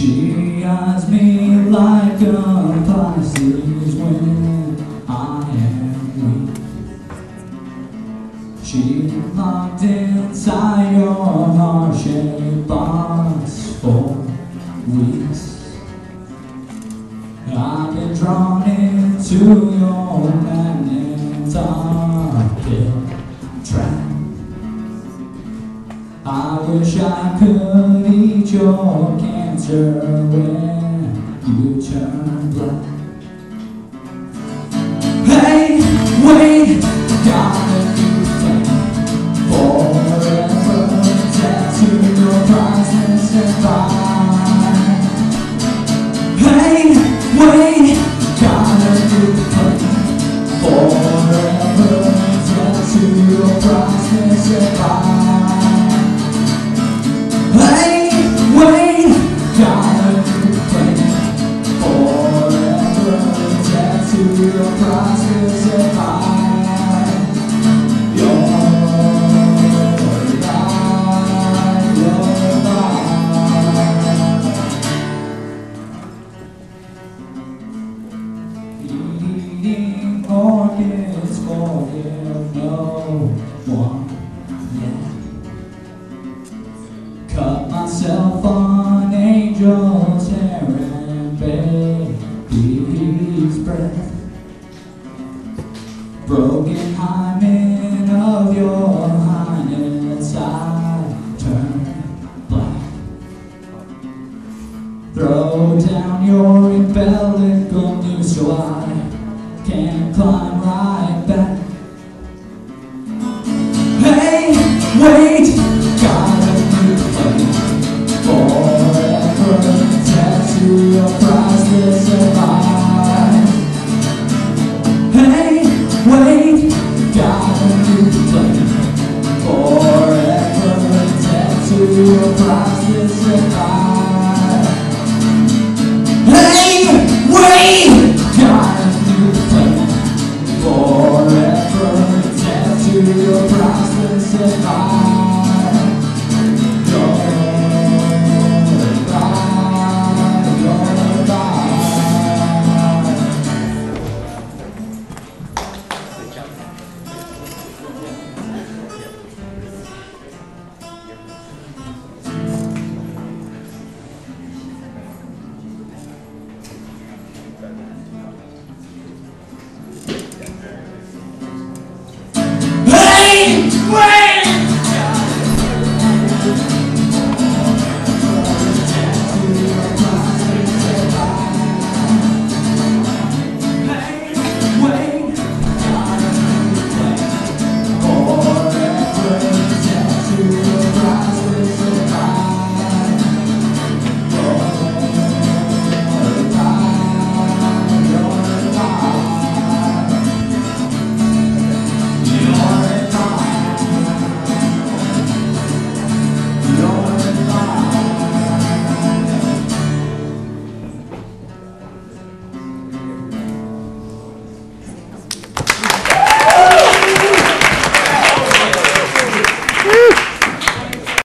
She eyes me like a Pisces when I am weak. She locked inside your heart-shaped box for weeks. I've been drawn into your magnetic trap. I wish I could eat your cancer when you turn black. Your priceless goodbye. You're mine, you're mine. Eating orchids for no one. Cut myself on angel's and baby's breath. Broken hymen of your highness, I turn black. Throw down your umbilical noose so I can climb right back. Your priceless goodbye.